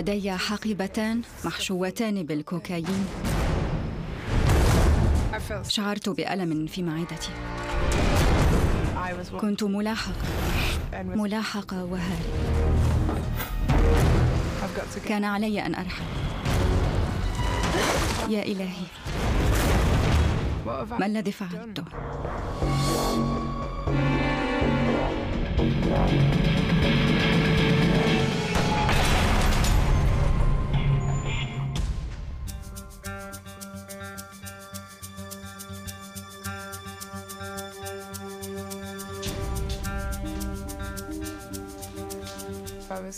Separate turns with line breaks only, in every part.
لدي حقيبتان محشوتان بالكوكايين. شعرت بألم في معدتي. كنت ملاحقة ملاحقة وهارب كان علي أن أرحل. يا إلهي. ما الذي فعلته؟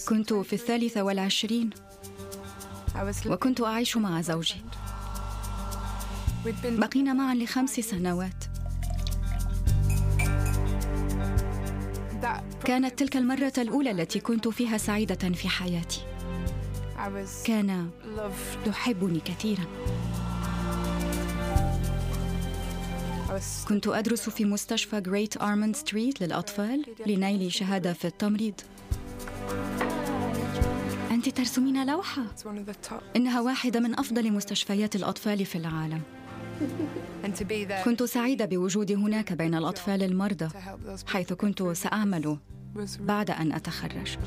كنت في الثالثة والعشرين. وكنت أعيش مع زوجي. بقينا معا لخمس سنوات. كانت تلك المرة الأولى التي كنت فيها سعيدة في حياتي. كان يحبني كثيرا. كنت أدرس في مستشفى جريت آرموند ستريت للأطفال لنيل شهادة في التمريض. أنت ترسمين لوحة؟ إنها واحدة من أفضل مستشفيات الأطفال في العالم. كنت سعيدة بوجودي هناك بين الأطفال المرضى حيث كنت سأعمل بعد أن أتخرج.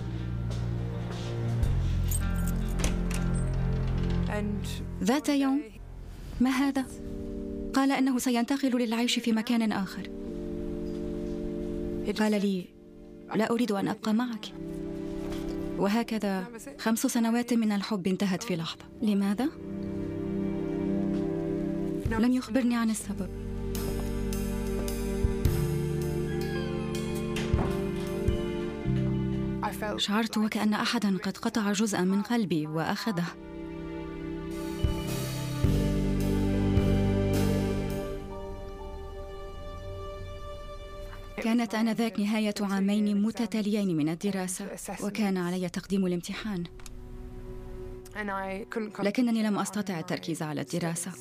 ذات يوم ما هذا؟ قال أنه سينتقل للعيش في مكان آخر. قال لي لا أريد أن أبقى معك. وهكذا خمس سنوات من الحب انتهت في لحظة. لماذا؟ لم يخبرني عن السبب. شعرت وكأن أحدا قد قطع جزءا من قلبي وأخذه. كانت آنذاك نهاية عامين متتاليين من الدراسة وكان علي تقديم الامتحان. لكنني لم أستطع التركيز على الدراسة.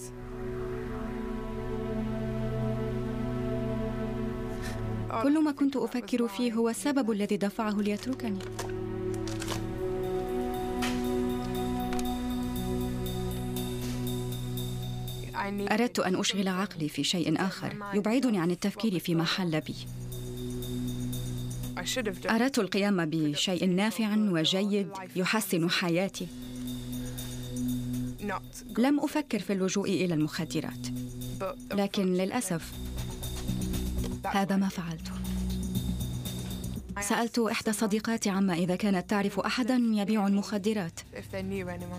كل ما كنت أفكر فيه هو السبب الذي دفعه ليتركني. أردت أن أشغل عقلي في شيء آخر يبعدني عن التفكير فيما حل بي. أردت القيام بشيء نافع وجيد يحسن حياتي. لم أفكر في اللجوء إلى المخدرات لكن للأسف هذا ما فعلته. سألت إحدى صديقاتي عما إذا كانت تعرف أحدا يبيع المخدرات.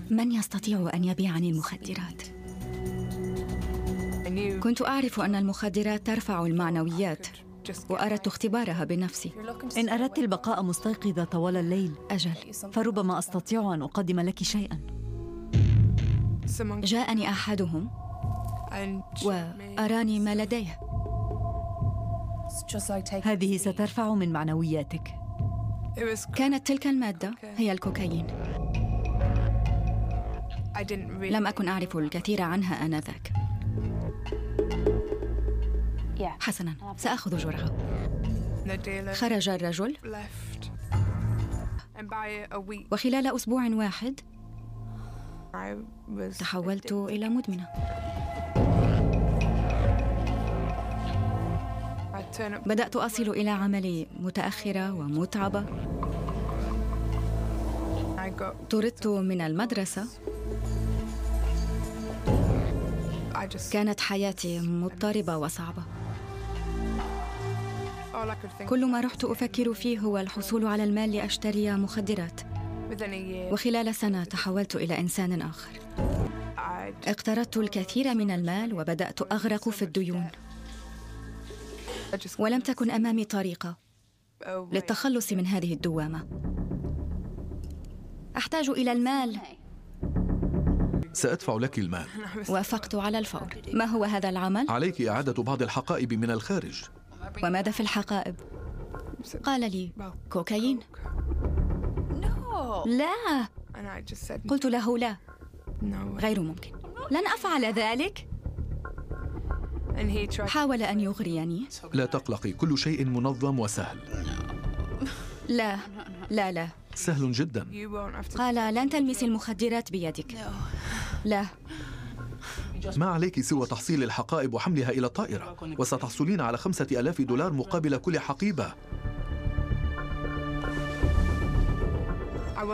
من يستطيع أن يبيعني المخدرات؟ كنت أعرف أن المخدرات ترفع المعنويات. وأردت اختبارها بنفسي.
إن أردت البقاء مستيقظة طوال الليل
أجل.
فربما أستطيع أن أقدم لك شيئا.
جاءني أحدهم وأراني ما لديه.
هذه سترفع من معنوياتك.
كانت تلك المادة هي الكوكايين. لم أكن أعرف الكثير عنها آنذاك. حسنا سأخذ جرعة. خرج الرجل. وخلال أسبوع واحد تحولت إلى مدمنة. بدأت أصل إلى عملي متأخرة ومتعبة. طردت من المدرسة. كانت حياتي مضطربة وصعبة. كل ما رحت أفكر فيه هو الحصول على المال لأشتري مخدرات. وخلال سنة تحولت إلى إنسان آخر. اقترضت الكثير من المال وبدأت أغرق في الديون. ولم تكن أمامي طريقة للتخلص من هذه الدوامة. أحتاج إلى المال.
سأدفع لك المال.
وافقت على الفور. ما هو هذا العمل؟
عليك إعادة بعض الحقائب من الخارج.
وماذا في الحقائب؟ قال لي كوكايين. لا. قلت له لا. غير ممكن. لن أفعل ذلك. حاول أن يغريني.
لا تقلقي كل شيء منظم وسهل.
لا لا لا.
سهل جدا.
قال لن تلمسي المخدرات بيدك. لا.
ما عليك سوى تحصيل الحقائب وحملها إلى الطائرة وستحصلين على خمسة ألاف دولار مقابل كل حقيبة.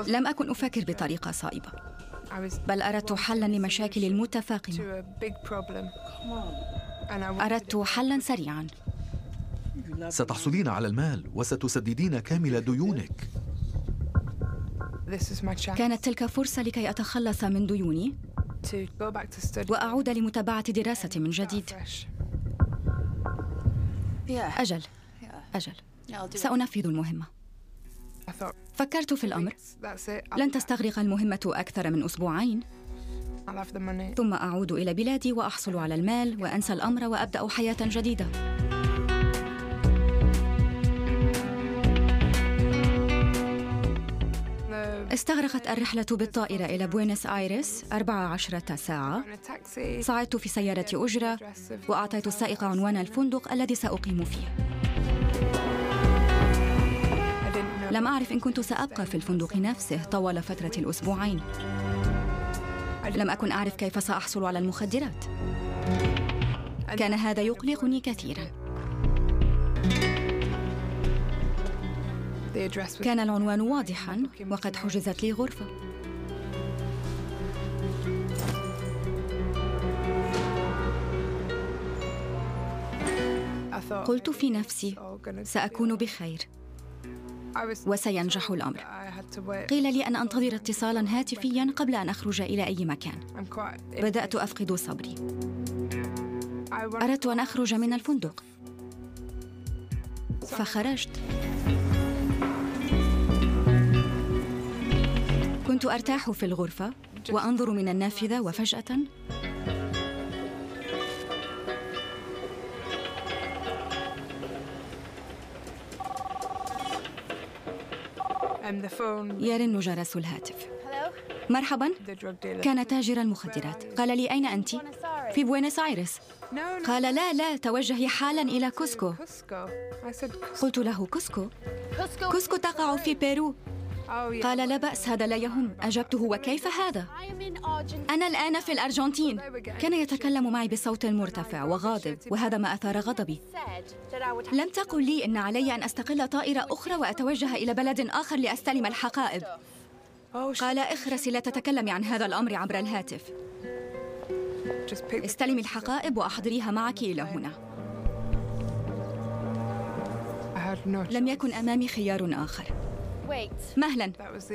لم أكن أفكر بطريقة صائبة بل أردت حلا لمشاكل المتفاقمة. أردت حلا سريعا.
ستحصلين على المال وستسددين كامل ديونك.
كانت تلك فرصة لكي أتخلص من ديوني. وأعود لمتابعة دراستي من جديد. أجل. أجل. سأنفذ المهمة. فكرت في الأمر. لن تستغرق المهمة أكثر من أسبوعين. ثم أعود إلى بلادي وأحصل على المال وأنسى الأمر وأبدأ حياة جديدة. استغرقت الرحلة بالطائرة إلى بوينس آيرس 14 ساعة. صعدت في سيارة أجرة وأعطيت السائق عنوان الفندق الذي سأقيم فيه. لم أعرف إن كنت سأبقى في الفندق نفسه طوال فترة الأسبوعين. لم أكن أعرف كيف سأحصل على المخدرات. كان هذا يقلقني كثيراً. كان العنوان واضحا وقد حجزت لي غرفة. قلت في نفسي سأكون بخير. وسينجح الأمر. قيل لي أن أنتظر اتصالا هاتفيا قبل أن أخرج إلى أي مكان. بدأت أفقد صبري. أردت أن أخرج من الفندق. فخرجت. كنت أرتاح في الغرفة وأنظر من النافذة وفجأة. يرن جرس الهاتف. مرحبا. كان تاجر المخدرات. قال لي أين أنت؟ في بوينس آيرس. قال لا لا توجهي حالا إلى كوسكو. قلت له كوسكو. كوسكو تقع في بيرو. قال لا بأس هذا لا يهم. أجبته وكيف هذا؟ أنا الآن في الأرجنتين. كان يتكلم معي بصوت مرتفع وغاضب وهذا ما أثار غضبي. لم تقل لي إن علي أن أستقل طائرة أخرى وأتوجه إلى بلد آخر لأستلم الحقائب. قال اخرسي لا تتكلمي عن هذا الأمر عبر الهاتف. استلمي الحقائب وأحضريها معك إلى هنا. لم يكن أمامي خيار آخر. مهلا.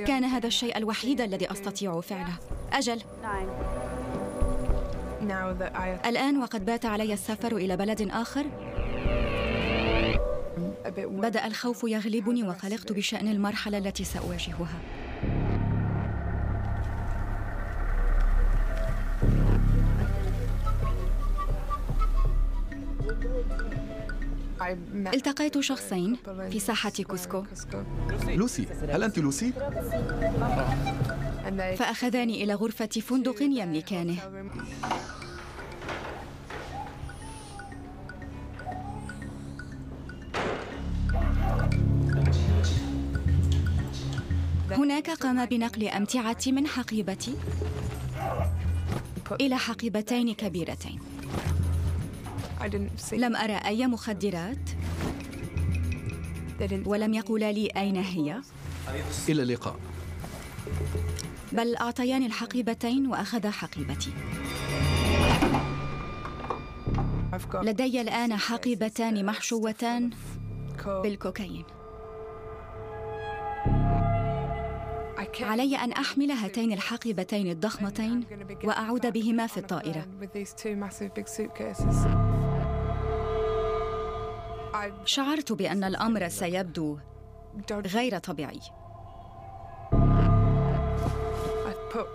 كان هذا الشيء الوحيد الذي أستطيع فعله. أجل. الآن وقد بات علي السفر إلى بلد آخر. بدأ الخوف يغلبني وقلقت بشأن المرحلة التي سأواجهها. التقيت شخصين في ساحة كوسكو.
لوسي هل أنت لوسي؟
فأخذاني إلى غرفة فندق يملكانه. هناك قام بنقل أمتعتي من حقيبتي إلى حقيبتين كبيرتين. لم أرى أي مخدرات. ولم يقولا لي أين هي.
إلى اللقاء.
بل أعطياني الحقيبتين وأخذا حقيبتي. لدي الآن حقيبتان محشوتان بالكوكايين. علي أن أحمل هاتين الحقيبتين الضخمتين وأعود بهما في الطائرة. شعرت بأن الأمر سيبدو غير طبيعي.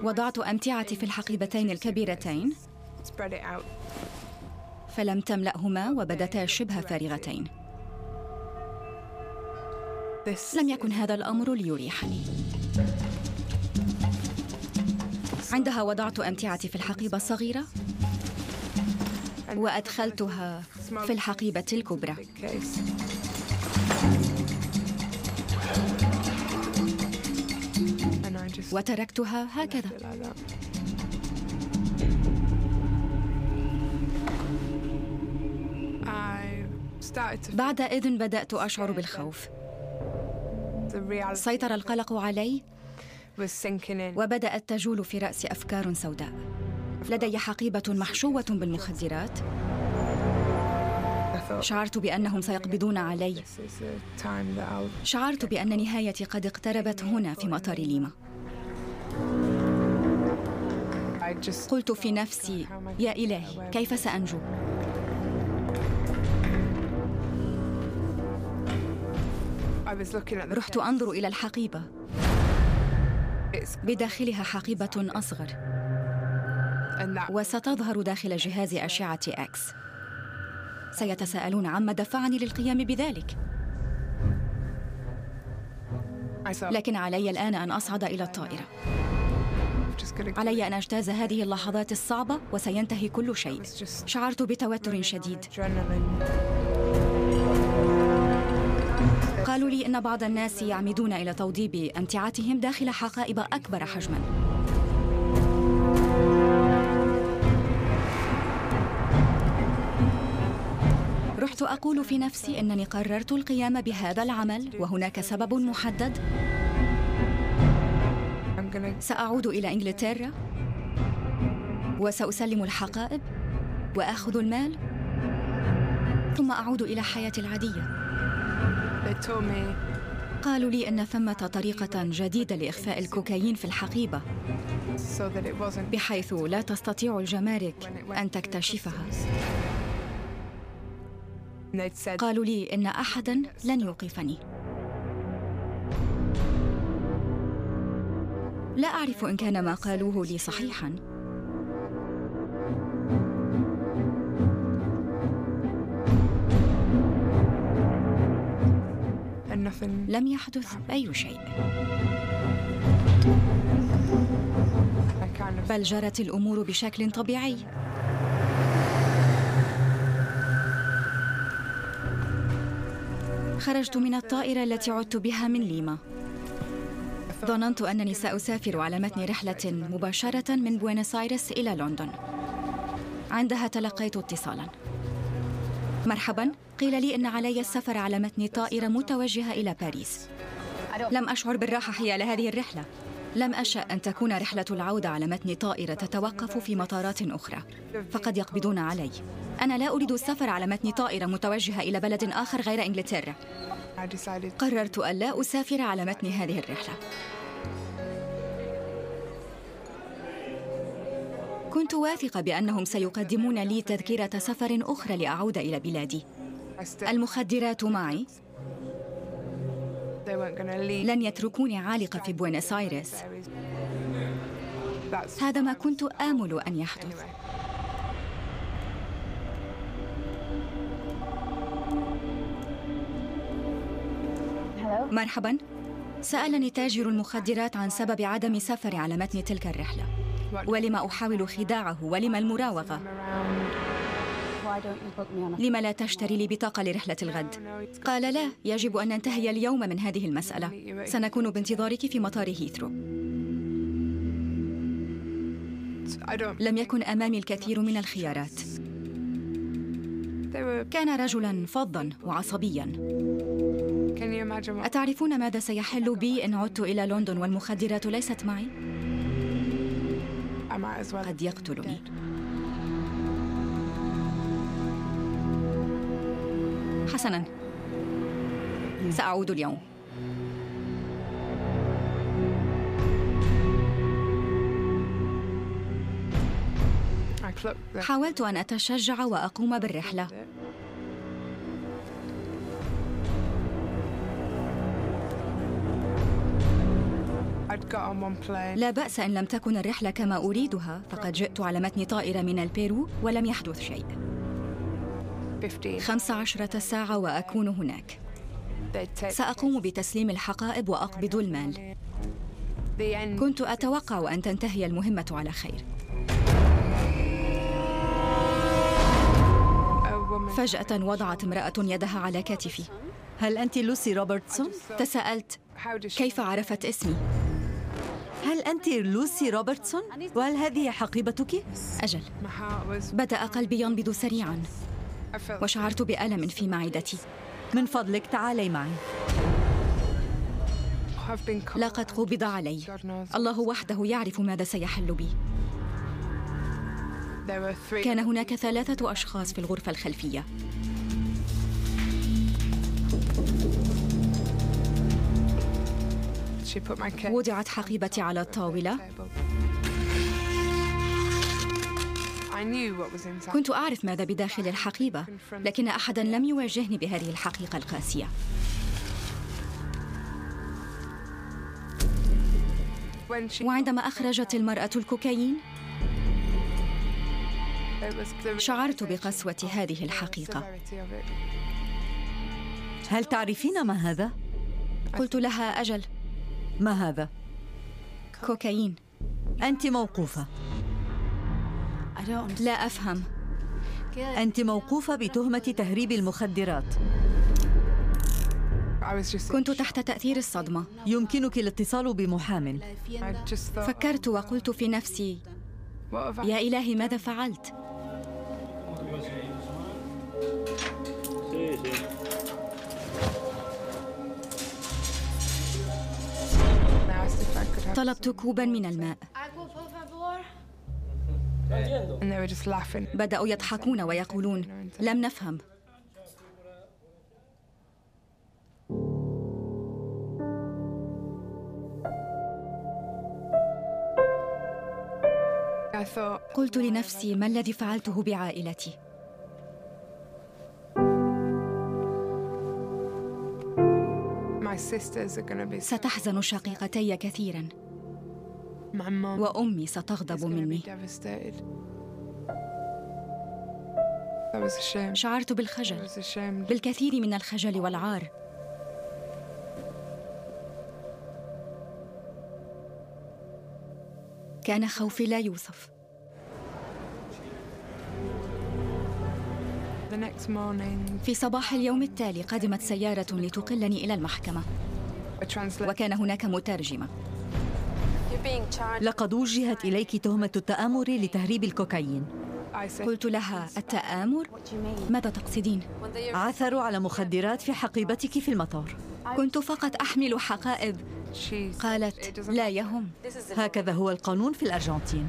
وضعت أمتعتي في الحقيبتين الكبيرتين. فلم تملأهما وبدتا شبه فارغتين. لم يكن هذا الأمر ليريحني. عندها وضعت أمتعتي في الحقيبة الصغيرة. وأدخلتها في الحقيبة الكبرى. وتركتها هكذا. بعد إذن بدأت أشعر بالخوف. سيطر القلق علي. وبدأت تجول في رأسي أفكار سوداء. لدي حقيبة محشوة بالمخدرات. شعرت بأنهم سيقبضون علي. شعرت بأن نهايتي قد اقتربت هنا في مطار ليما. قلت في نفسي يا إلهي كيف سأنجو؟ رحت أنظر إلى الحقيبة. بداخلها حقيبة أصغر. وستظهر داخل جهاز أشعة إكس سيتساءلون عما دفعني للقيام بذلك. لكن علي الآن أن أصعد إلى الطائرة. علي أن أجتاز هذه اللحظات الصعبة وسينتهي كل شيء. شعرت بتوتر شديد. قالوا لي إن بعض الناس يعمدون إلى توضيب أمتعتهم داخل حقائب أكبر حجماً. رحت أقول في نفسي أنني قررت القيام بهذا العمل وهناك سبب محدد. سأعود إلى إنجلترا. وسأسلم الحقائب. وآخذ المال. ثم أعود إلى حياتي العادية. قالوا لي أن ثمة طريقة جديدة لإخفاء الكوكايين في الحقيبة. بحيث لا تستطيع الجمارك أن تكتشفها. قالوا لي إن أحدا لن يوقفني. لا أعرف إن كان ما قالوه لي صحيحاً. لم يحدث أي شيء. بل جرت الأمور بشكل طبيعي. خرجت من الطائرة التي عدت بها من ليما. ظننت أنني سأسافر على متن رحلة مباشرة من بوينس آيرس إلى لندن. عندها تلقيت اتصالا. مرحبا قيل لي إن علي السفر على متن طائرة متوجهة إلى باريس. لم أشعر بالراحة حيال هذه الرحلة. لم أشأ أن تكون رحلة العودة على متن طائرة تتوقف في مطارات أخرى فقد يقبضون علي. أنا لا أريد السفر على متن طائرة متوجهة إلى بلد آخر غير إنجلترا. قررت أن لا أسافر على متن هذه الرحلة. كنت واثقة بأنهم سيقدمون لي تذكرة سفر أخرى لأعود إلى بلادي. المخدرات معي؟ لن يتركوني عالقة في بوينس آيرس هذا ما كنت آمل أن يحدث. مرحبا. سألني تاجر المخدرات عن سبب عدم سفري على متن تلك الرحلة. ولما أحاول خداعه؟ ولما المراوغة؟ لما لا تشتري لي بطاقة لرحلة الغد؟ قال لا يجب أن ننتهي اليوم من هذه المسألة. سنكون بانتظارك في مطار هيثرو. لم يكن أمامي الكثير من الخيارات. كان رجلا فظا وعصبيا. أتعرفون ماذا سيحل بي إن عدت إلى لندن والمخدرات ليست معي؟ قد يقتلني. حسنا. سأعود اليوم. حاولت أن أتشجع وأقوم بالرحلة. لا بأس إن لم تكن الرحلة كما أريدها فقد جئت على متن طائرة من البيرو ولم يحدث شيء. خمس عشرة ساعة وأكون هناك. سأقوم بتسليم الحقائب وأقبض المال. كنت أتوقع أن تنتهي المهمة على خير. فجأة وضعت امرأة يدها على كتفي.
هل أنت لوسي روبرتسون؟
تساءلت كيف عرفت اسمي؟
هل أنت لوسي روبرتسون؟ وهل هذه حقيبتك؟
أجل. بدأ قلبي ينبض سريعا. وشعرت بألم في معدتي.
من فضلك تعالي معي.
لقد قبض علي. الله وحده يعرف ماذا سيحل بي. كان هناك ثلاثة أشخاص في الغرفة الخلفية. وضعت حقيبتي على الطاولة. كنت أعرف ماذا بداخل الحقيبة لكن أحدا لم يواجهني بهذه الحقيقة القاسية. وعندما أخرجت المرأة الكوكايين شعرت بقسوة هذه الحقيقة.
هل تعرفين ما هذا؟
قلت لها أجل.
ما هذا؟
كوكايين.
أنت موقوفة.
لا أفهم.
أنت موقوفة بتهمة تهريب المخدرات.
كنت تحت تأثير الصدمة.
يمكنك الاتصال بمحام
فكرت وقلت في نفسي يا إلهي ماذا فعلت؟ طلبت كوبا من الماء. بدأوا يضحكون ويقولون لم نفهم. قلت لنفسي ما الذي فعلته بعائلتي؟ ستحزن شقيقتي كثيرا. وأمي ستغضب مني. شعرت بالخجل. بالكثير من الخجل والعار. كان خوفي لا يوصف. في صباح اليوم التالي قدمت سيارة لتقلني إلى المحكمة. وكان هناك مترجمة.
لقد وجهت إليك تهمة التآمر لتهريب الكوكايين.
قلت لها التآمر؟ ماذا تقصدين؟
عثروا على مخدرات في حقيبتك في المطار.
كنت فقط أحمل حقائب. قالت لا يهم.
هكذا هو القانون في الأرجنتين.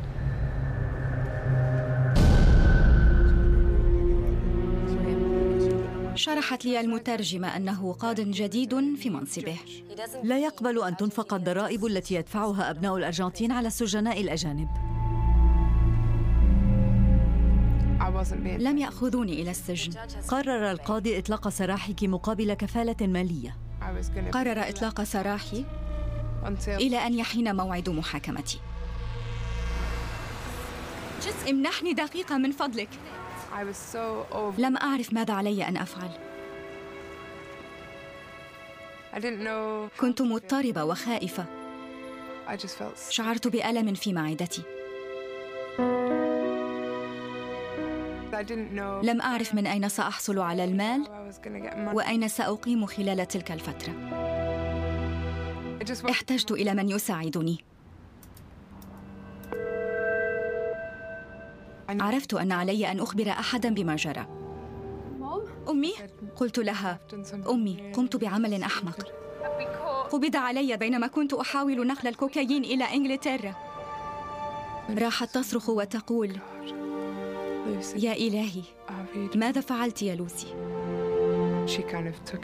شرحت لي المترجمة أنه قاض جديد في منصبه.
لا يقبل أن تنفق الضرائب التي يدفعها أبناء الأرجنتين على السجناء الأجانب.
لم يأخذوني إلى السجن.
قرر القاضي إطلاق سراحك مقابل كفالة مالية.
قرر إطلاق سراحي إلى أن يحين موعد محاكمتي. امنحني دقيقة من فضلك. لم أعرف ماذا علي أن أفعل. كنت مضطربة وخائفة. شعرت بألم في معدتي. لم أعرف من أين سأحصل على المال وأين سأقيم خلال تلك الفترة. احتجت إلى من يساعدني. عرفت أن علي أن أخبر أحدا بما جرى. أمي؟ قلت لها أمي قمت بعمل أحمق. قبض علي بينما كنت أحاول نقل الكوكايين إلى إنجلترا. راحت تصرخ وتقول يا إلهي ماذا فعلت يا لوسي؟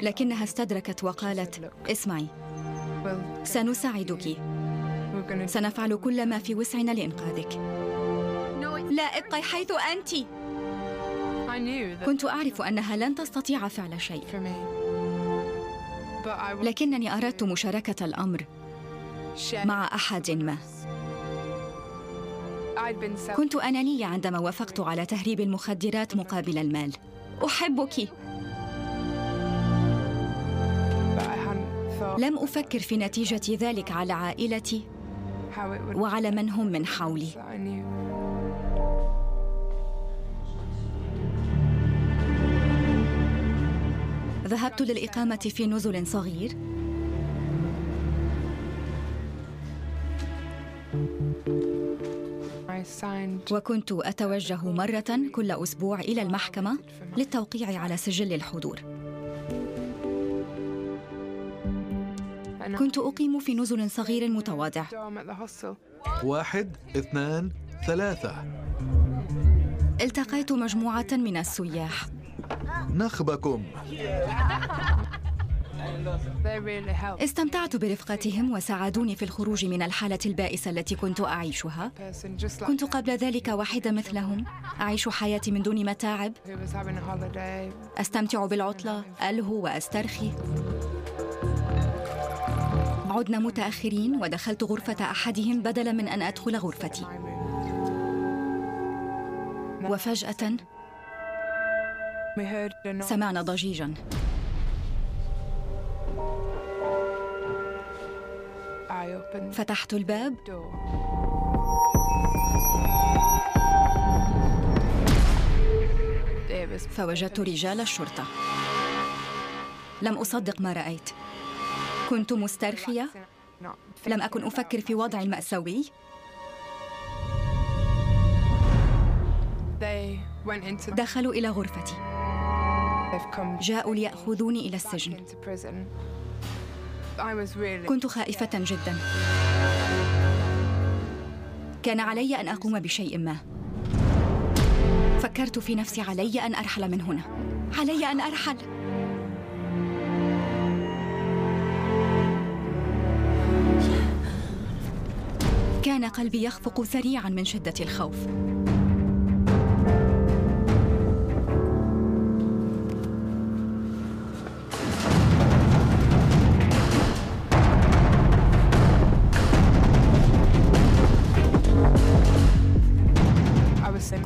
لكنها استدركت وقالت اسمعي. سنساعدك. سنفعل كل ما في وسعنا لإنقاذك. لا إبقي حيث أنت. كنت أعرف أنها لن تستطيع فعل شيء. لكنني أردت مشاركة الأمر مع أحد ما. كنت أنانية عندما وافقت على تهريب المخدرات مقابل المال. أحبك. لم أفكر في نتيجة ذلك على عائلتي وعلى من هم من حولي. ذهبت للإقامة في نزل صغير. وكنت أتوجه مرة كل أسبوع إلى المحكمة للتوقيع على سجل الحضور. كنت أقيم في نزل صغير متواضع.
واحد اثنان ثلاثة.
التقيت مجموعة من السياح.
نخبكم
استمتعت برفقتهم وساعدوني في الخروج من الحالة البائسة التي كنت أعيشها. كنت قبل ذلك واحدة مثلهم. أعيش حياتي من دون متاعب. أستمتع بالعطلة ألهو وأسترخي. عدنا متأخرين ودخلت غرفة أحدهم بدلا من أن أدخل غرفتي. وفجأة سمعنا ضجيجا. فتحت الباب. فوجدت رجال الشرطة. لم أصدق ما رأيت. كنت مسترخية. لم أكن أفكر في وضعي المأساوي. دخلوا إلى غرفتي. جاءوا ليأخذوني إلى السجن. كنت خائفة جدا. كان علي أن أقوم بشيء ما. فكرت في نفسي علي أن أرحل من هنا. علي أن أرحل. كان قلبي يخفق سريعا من شدة الخوف.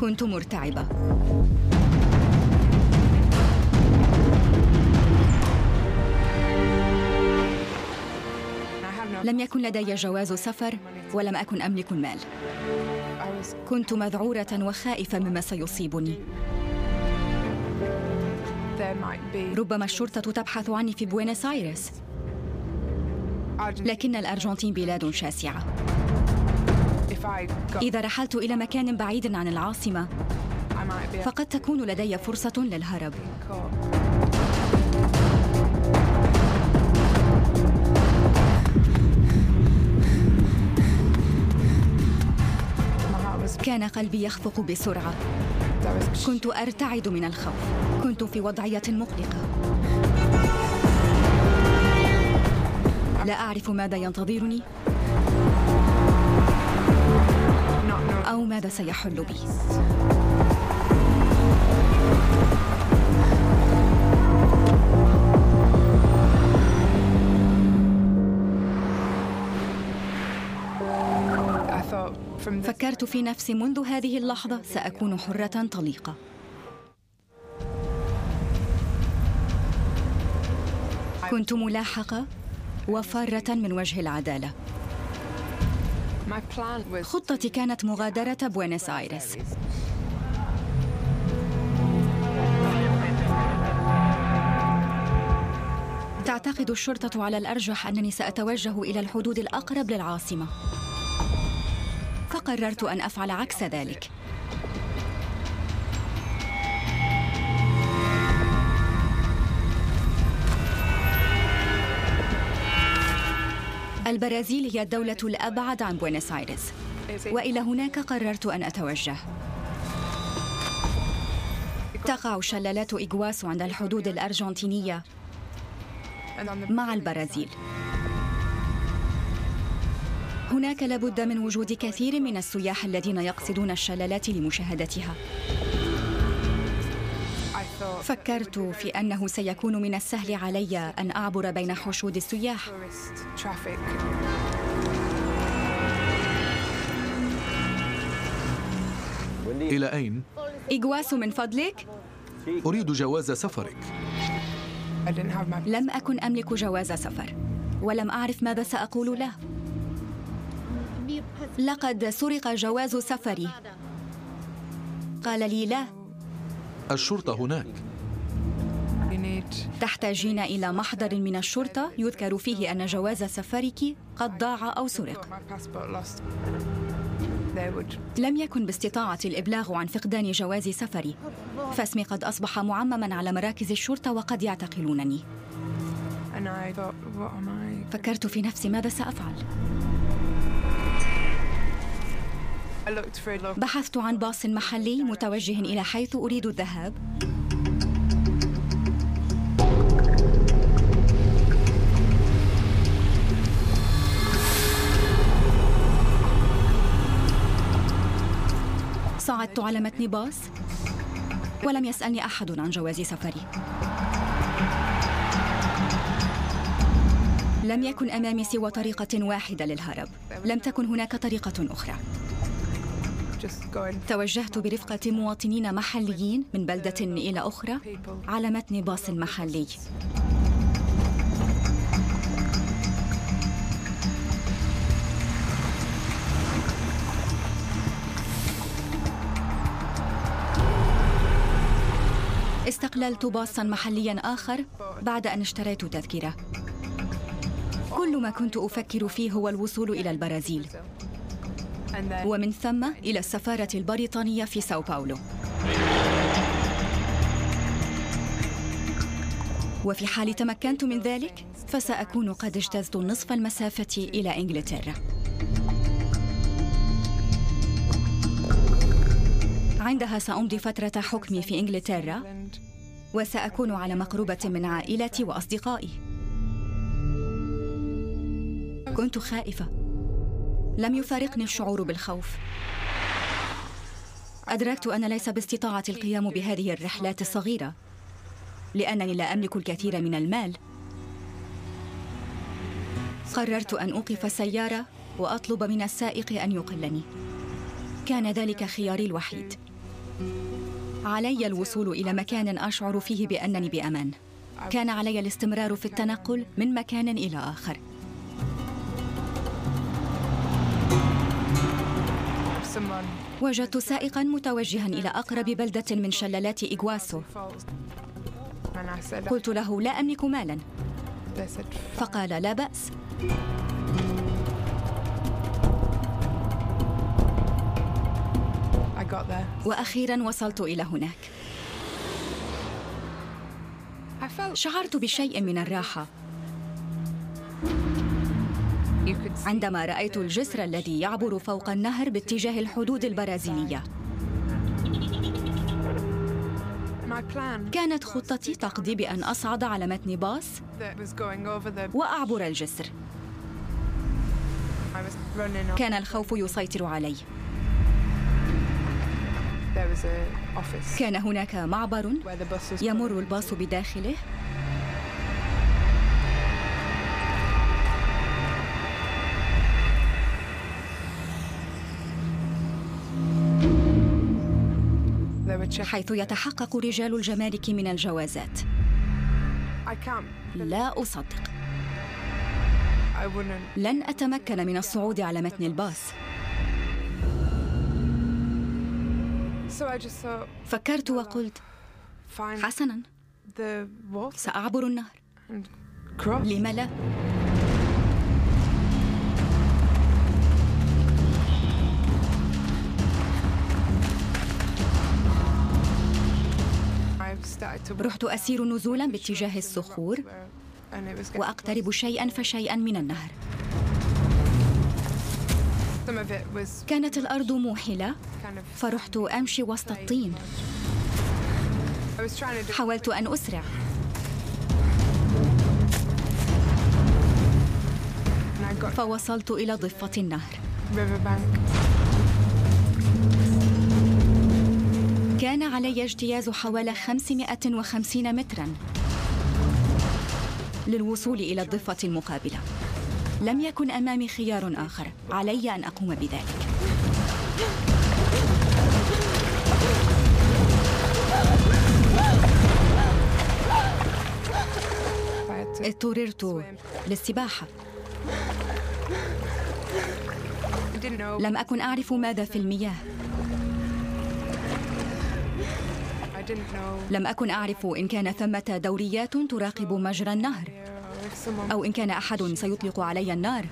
كنت مرتعبة. لم يكن لدي جواز سفر ولم أكن أملك المال. كنت مذعورة وخائفة مما سيصيبني. ربما الشرطة تبحث عني في بوينس آيرس. لكن الأرجنتين بلاد شاسعة. إذا رحلت إلى مكان بعيد عن العاصمة فقد تكون لدي فرصة للهرب. كان قلبي يخفق بسرعة. كنت أرتعد من الخوف. كنت في وضعية مقلقة. لا أعرف ماذا ينتظرني. أو ماذا سيحل بي. فكرت في نفسي منذ هذه اللحظة. سأكون حرة طليقة. كنت ملاحقة وفارة من وجه العدالة. خطتي كانت مغادرة بوينس آيرس تعتقد الشرطة على الأرجح أنني سأتوجه إلى الحدود الأقرب للعاصمة. فقررت أن أفعل عكس ذلك. البرازيل هي الدولة الأبعد عن بوينس آيرس وإلى هناك قررت أن أتوجه. تقع شلالات إيغواسو عند الحدود الأرجنتينية مع البرازيل. هناك لابد من وجود كثير من السياح الذين يقصدون الشلالات لمشاهدتها. فكرت في أنه سيكون من السهل علي أن أعبر بين حشود السياح.
إلى أين؟
ايغواسو من فضلك؟
أريد جواز سفرك.
لم أكن أملك جواز سفر ولم أعرف ماذا سأقول له. لقد سرق جواز سفري. قال لي لا.
الشرطة هناك.
تحتاجين إلى محضر من الشرطة يذكر فيه أن جواز سفرك قد ضاع أو سرق. لم يكن باستطاعتي الإبلاغ عن فقدان جواز سفري. فاسمي قد أصبح معمما على مراكز الشرطة وقد يعتقلونني. فكرت في نفسي ماذا سأفعل؟ بحثت عن باص محلي متوجه إلى حيث أريد الذهاب. صعدت على متن باص ولم يسألني أحد عن جواز سفري. لم يكن أمامي سوى طريقة واحدة للهرب. لم تكن هناك طريقة أخرى. توجهت برفقة مواطنين محليين من بلدة إلى أخرى على متن باص محلي. استقللت باصا محليا آخر بعد أن اشتريت تذكرة. كل ما كنت أفكر فيه هو الوصول إلى البرازيل. ومن ثم إلى السفارة البريطانية في ساو باولو. وفي حال تمكنت من ذلك فسأكون قد اجتزت نصف المسافة إلى إنجلترا. عندها سأمضي فترة حكمي في إنجلترا وسأكون على مقربة من عائلتي وأصدقائي. كنت خائفة. لم يفارقني الشعور بالخوف. أدركت أن ليس باستطاعتي القيام بهذه الرحلات الصغيرة لأنني لا أملك الكثير من المال. قررت أن أوقف السيارة وأطلب من السائق أن يقلني. كان ذلك خياري الوحيد. علي الوصول إلى مكان أشعر فيه بأنني بأمان. كان علي الاستمرار في التنقل من مكان إلى آخر. وجدت سائقا متوجها إلى أقرب بلدة من شلالات إيغواسو. قلت له لا أملك مالا. فقال لا بأس. وأخيرا وصلت إلى هناك. شعرت بشيء من الراحة. عندما رأيت الجسر الذي يعبر فوق النهر باتجاه الحدود البرازيلية. كانت خطتي تقضي بأن أصعد على متن باص وأعبر الجسر. كان الخوف يسيطر علي. كان هناك معبر يمر الباص بداخله. حيث يتحقق رجال الجمارك من الجوازات. لا أصدق. لن أتمكن من الصعود على متن الباص. فكرت وقلت حسنا. سأعبر النهر. لم لا؟ رحت أسير نزولا باتجاه الصخور وأقترب شيئا فشيئا من النهر. كانت الأرض موحلة فرحت أمشي وسط الطين. حاولت أن أسرع. فوصلت إلى ضفة النهر. كان علي اجتياز حوالي 550 مترا للوصول إلى الضفة المقابلة. لم يكن أمامي خيار آخر. علي أن أقوم بذلك. اضطررت للسباحة. لم أكن أعرف ماذا في المياه. لم أكن أعرف إن كان ثمة دوريات تراقب مجرى النهر أو إن كان أحد سيطلق علي النار.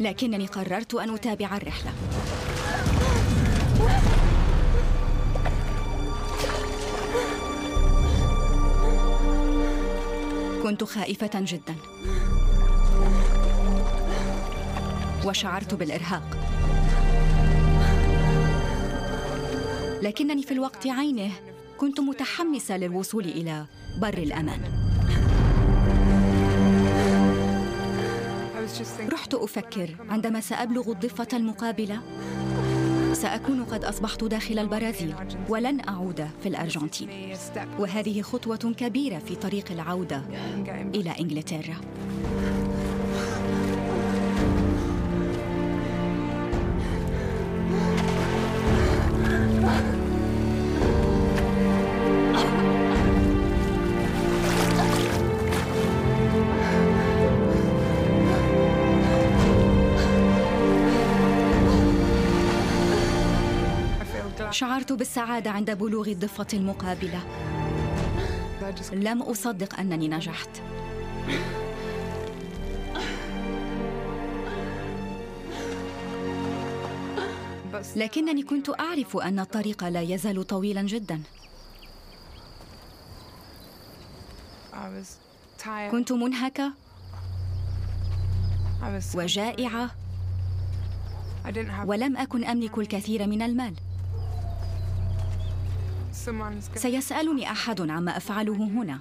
لكنني قررت أن أتابع الرحلة. كنت خائفة جدا. وشعرت بالإرهاق. لكنني في الوقت عينه كنت متحمسة للوصول إلى بر الأمان. رحت أفكر عندما سأبلغ الضفة المقابلة. سأكون قد أصبحت داخل البرازيل ولن أعود في الأرجنتين. وهذه خطوة كبيرة في طريق العودة إلى إنجلترا. شعرت بالسعادة عند بلوغ الضفة المقابلة. لم أصدق أنني نجحت. لكنني كنت أعرف أن الطريق لا يزال طويلا جدا. كنت منهكة وجائعة. ولم أكن أملك الكثير من المال. سيسألني أحد عما أفعله هنا.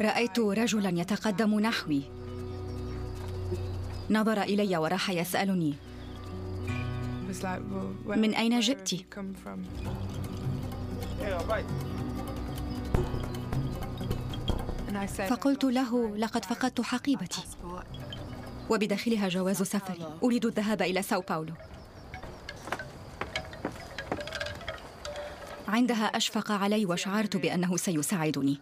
رأيت رجلا يتقدم نحوي. نظر إلي وراح يسألني. من أين جئت؟ فقلت له لقد فقدت حقيبتي. وبداخلها جواز سفري أريد الذهاب إلى ساو باولو. عندها أشفق علي وشعرت بأنه سيساعدني.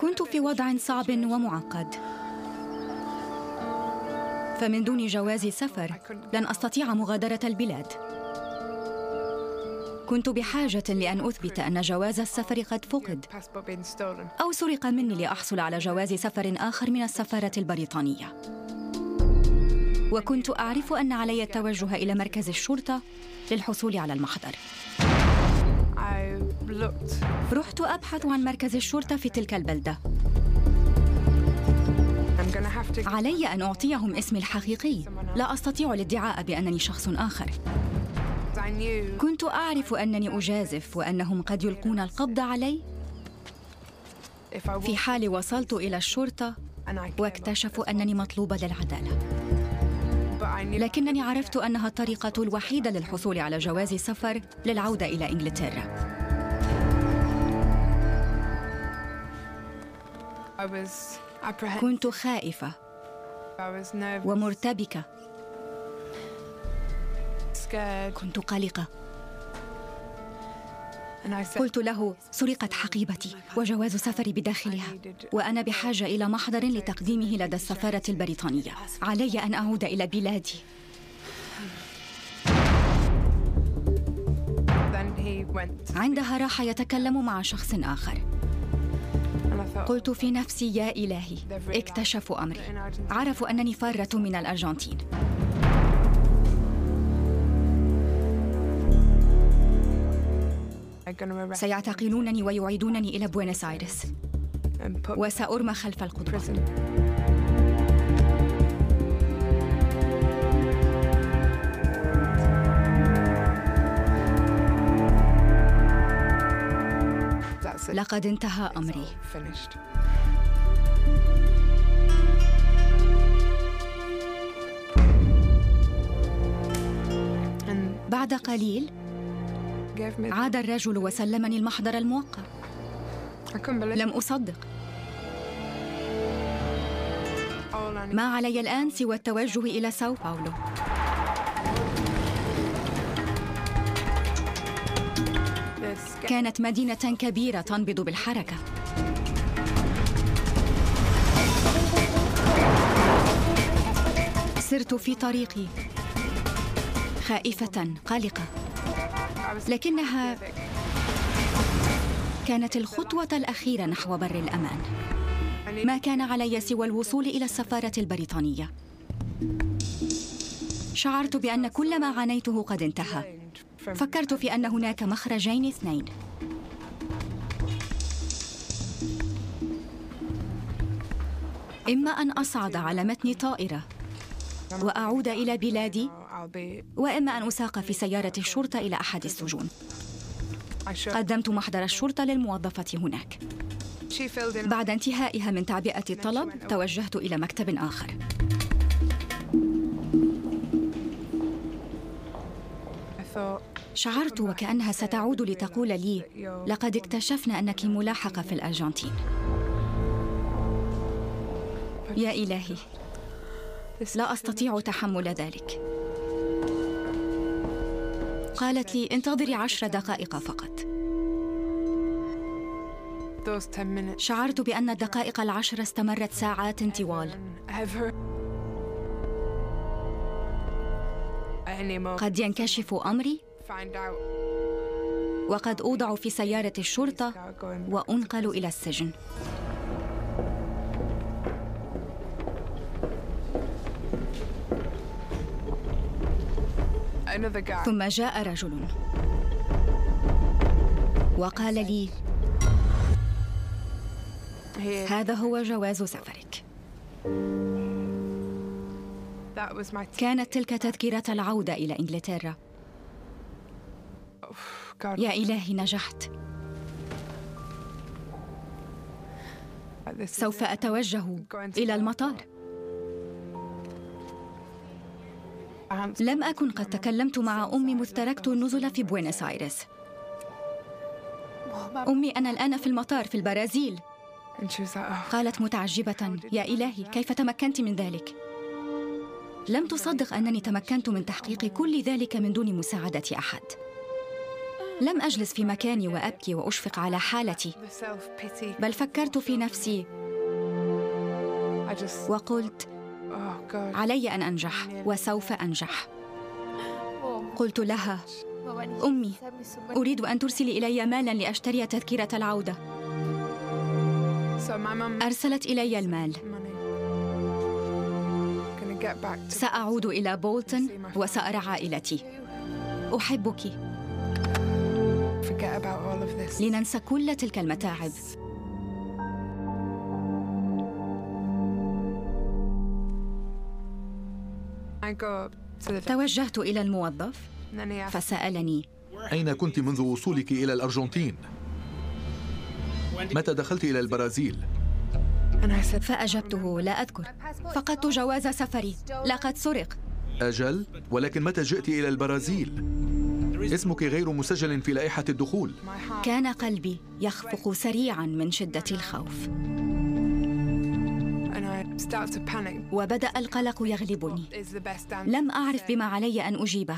كنت في وضع صعب ومعقد. فمن دون جواز سفر لن أستطيع مغادرة البلاد. كنت بحاجة لأن أثبت أن جواز السفر قد فقد. أو سرق مني لأحصل على جواز سفر آخر من السفارة البريطانية. وكنت أعرف أن علي التوجه إلى مركز الشرطة للحصول على المحضر رحت أبحث عن مركز الشرطة في تلك البلدة. علي أن أعطيهم اسمي الحقيقي. لا أستطيع الادعاء بأنني شخص آخر. كنت أعرف أنني أجازف وأنهم قد يلقون القبض علي؟ في حال وصلت إلى الشرطة واكتشفوا أنني مطلوبة للعدالة. لكنني عرفت أنها الطريقة الوحيدة للحصول على جواز سفر للعودة إلى إنجلترا. كنت خائفة ومرتبكة. كنت قلقة. قلت له سرقت حقيبتي وجواز سفري بداخلها وأنا بحاجة إلى محضر لتقديمه لدى السفارة البريطانية. علي أن أعود إلى بلادي. عندها راح يتكلم مع شخص آخر. قلت في نفسي يا إلهي اكتشفوا أمري. عرفوا أنني فارة من الأرجنتين. سيعتقلونني ويعيدونني إلى بوينس آيرس. وسأرمى خلف القضبان لقد انتهى أمري. بعد قليل عاد الرجل وسلمني المحضر الموقع لم أصدق. ما علي الآن سوى التوجه إلى ساو باولو. كانت مدينة كبيرة تنبض بالحركة. سرت في طريقي. خائفة قلقة. لكنها كانت الخطوة الأخيرة نحو بر الأمان. ما كان علي سوى الوصول إلى السفارة البريطانية. شعرت بأن كل ما عانيته قد انتهى. فكرت في أن هناك مخرجين اثنين. إما أن أصعد على متن طائرة وأعود إلى بلادي وإما أن أساق في سيارة الشرطة إلى أحد السجون. قدمت محضر الشرطة للموظفة هناك. بعد انتهائها من تعبئة الطلب توجهت إلى مكتب آخر. شعرت وكأنها ستعود لتقول لي لقد اكتشفنا أنك ملاحقة في الأرجنتين. يا إلهي لا أستطيع تحمل ذلك. قالت لي انتظري عشر دقائق فقط. شعرت بأن الدقائق العشر استمرت ساعات طوال. قد ينكشف أمري. وقد أوضع في سيارة الشرطة وأنقل إلى السجن. ثم جاء رجل. وقال لي هذا هو جواز سفرك. كانت تلك تذكرة العودة إلى إنجلترا. يا إلهي نجحت. سوف أتوجه إلى المطار. لم أكن قد تكلمت مع أمي مذ تركت النزل في بوينس آيرس. أمي أنا الآن في المطار في البرازيل. قالت متعجبة يا إلهي كيف تمكنت من ذلك؟ لم تصدق أنني تمكنت من تحقيق كل ذلك من دون مساعدة أحد. لم أجلس في مكاني وأبكي وأشفق على حالتي بل فكرت في نفسي. وقلت علي أن أنجح وسوف أنجح. قلت لها أمي أريد أن ترسلي إلي مالا لأشتري تذكرة العودة. أرسلت إلي المال. سأعود إلى بولتون وسأرى عائلتي. أحبك. لننسى كل تلك المتاعب. توجهت إلى الموظف؟ فسألني.
أين كنت منذ وصولك إلى الأرجنتين؟ متى دخلت إلى البرازيل؟
فأجبته لا أذكر. فقدت جواز سفري. لقد سرق.
أجل؟ ولكن متى جئت إلى البرازيل؟ اسمك غير مسجل في لائحة الدخول.
كان قلبي يخفق سريعا من شدة الخوف. وبدأ القلق يغلبني. لم أعرف بما علي أن أجيبه.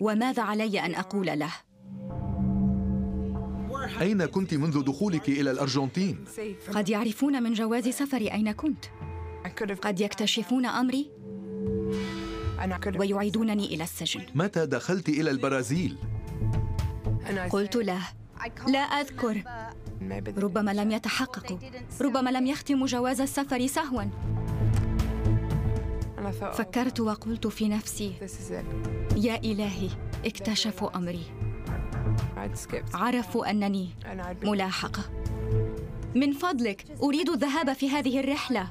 وماذا علي أن أقول له؟
أين كنت منذ دخولك إلى الأرجنتين؟
قد يعرفون من جواز سفري أين كنت. قد يكتشفون أمري. ويعيدونني إلى السجن.
متى دخلت إلى البرازيل؟
قلت له لا أذكر. ربما لم يتحققوا. ربما لم يختموا جواز السفر سهوا. فكرت وقلت في نفسي يا إلهي اكتشفوا أمري. عرفوا أنني ملاحقة. من فضلك أريد الذهاب في هذه الرحلة.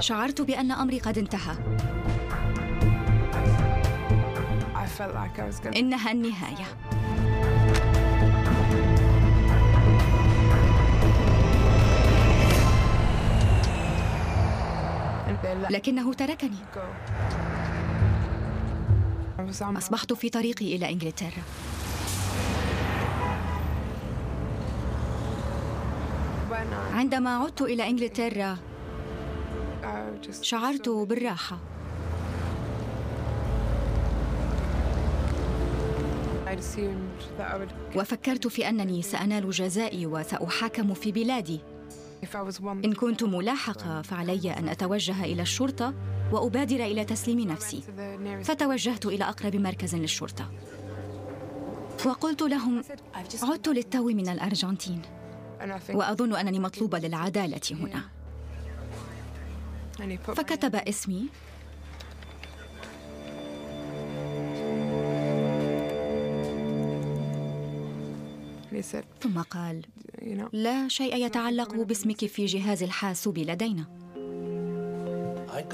شعرت بأن أمري قد انتهى. إنها النهاية. لكنه تركني. أصبحت في طريقي إلى إنجلترا. عندما عدت إلى إنجلترا شعرت بالراحة. وفكرت في أنني سأنال جزائي وسأحاكم في بلادي. إن كنت ملاحقة فعلي أن أتوجه إلى الشرطة وأبادر إلى تسليم نفسي. فتوجهت إلى أقرب مركز للشرطة. وقلت لهم عدت للتو من الأرجنتين. وأظن أنني مطلوبة للعدالة هنا. فكتب اسمي. ثم قال لا شيء يتعلق باسمك في جهاز الحاسوب لدينا.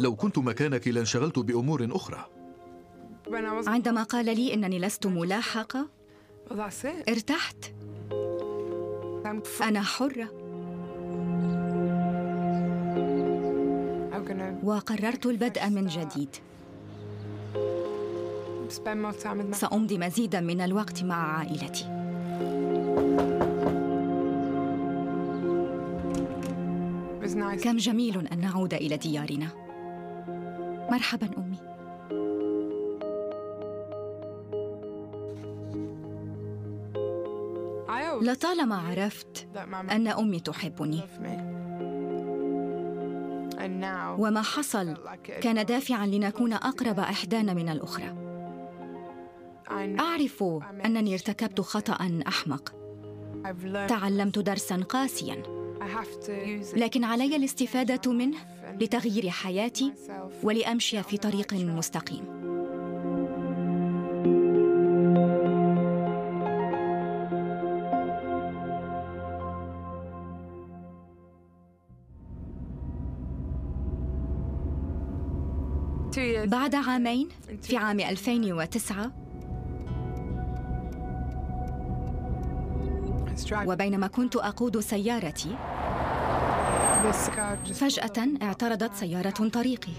لو كنت مكانك لانشغلت بأمور أخرى.
عندما قال لي إنني لست ملاحقة ارتحت. أنا حرة. وقررت البدء من جديد. سأمضي مزيدا من الوقت مع عائلتي. كم جميل أن نعود إلى ديارنا. مرحبا أمي. لطالما عرفت أن أمي تحبني. وما حصل كان دافعا لنكون أقرب إحدانا من الأخرى. أعرف أنني ارتكبت خطأ أحمق. تعلمت درسا قاسيا. لكن علي الاستفادة منه لتغيير حياتي ولأمشي في طريق مستقيم. بعد عامين في عام 2009 وبينما كنت أقود سيارتي فجأة اعترضت سيارة طريقي.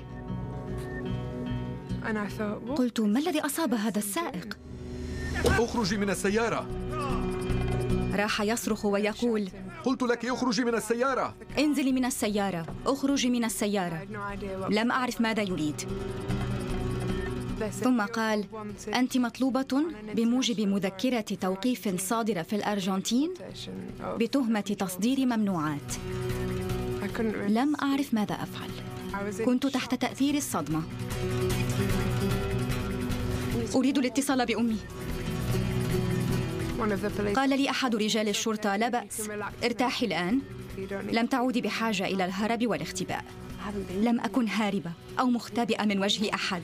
قلت ما الذي أصاب هذا السائق؟
اخرجي من السيارة.
راح يصرخ ويقول
قلت لك اخرجي من السيارة.
انزلي من السيارة اخرجي من السيارة. لم أعرف ماذا يريد. ثم قال أنت مطلوبة بموجب مذكرة توقيف صادرة في الأرجنتين بتهمة تصدير ممنوعات. لم أعرف ماذا أفعل. كنت تحت تأثير الصدمة. أريد الاتصال بأمي. قال لي أحد رجال الشرطة لا بأس. ارتاحي الآن. لم تعودي بحاجة إلى الهرب والاختباء. لم أكن هاربة أو مختبئة من وجه أحد.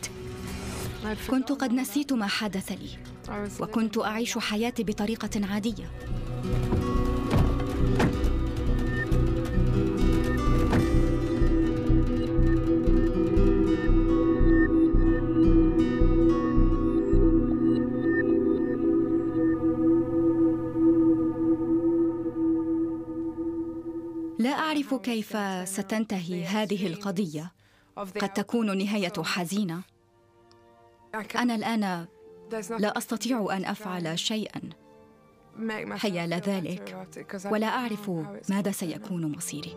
كنت قد نسيت ما حدث لي. وكنت أعيش حياتي بطريقة عادية. كيف ستنتهي هذه القضية؟ قد تكون نهاية حزينة. أنا الآن لا أستطيع أن أفعل شيئا. حيال ذلك. ولا أعرف ماذا سيكون مصيري.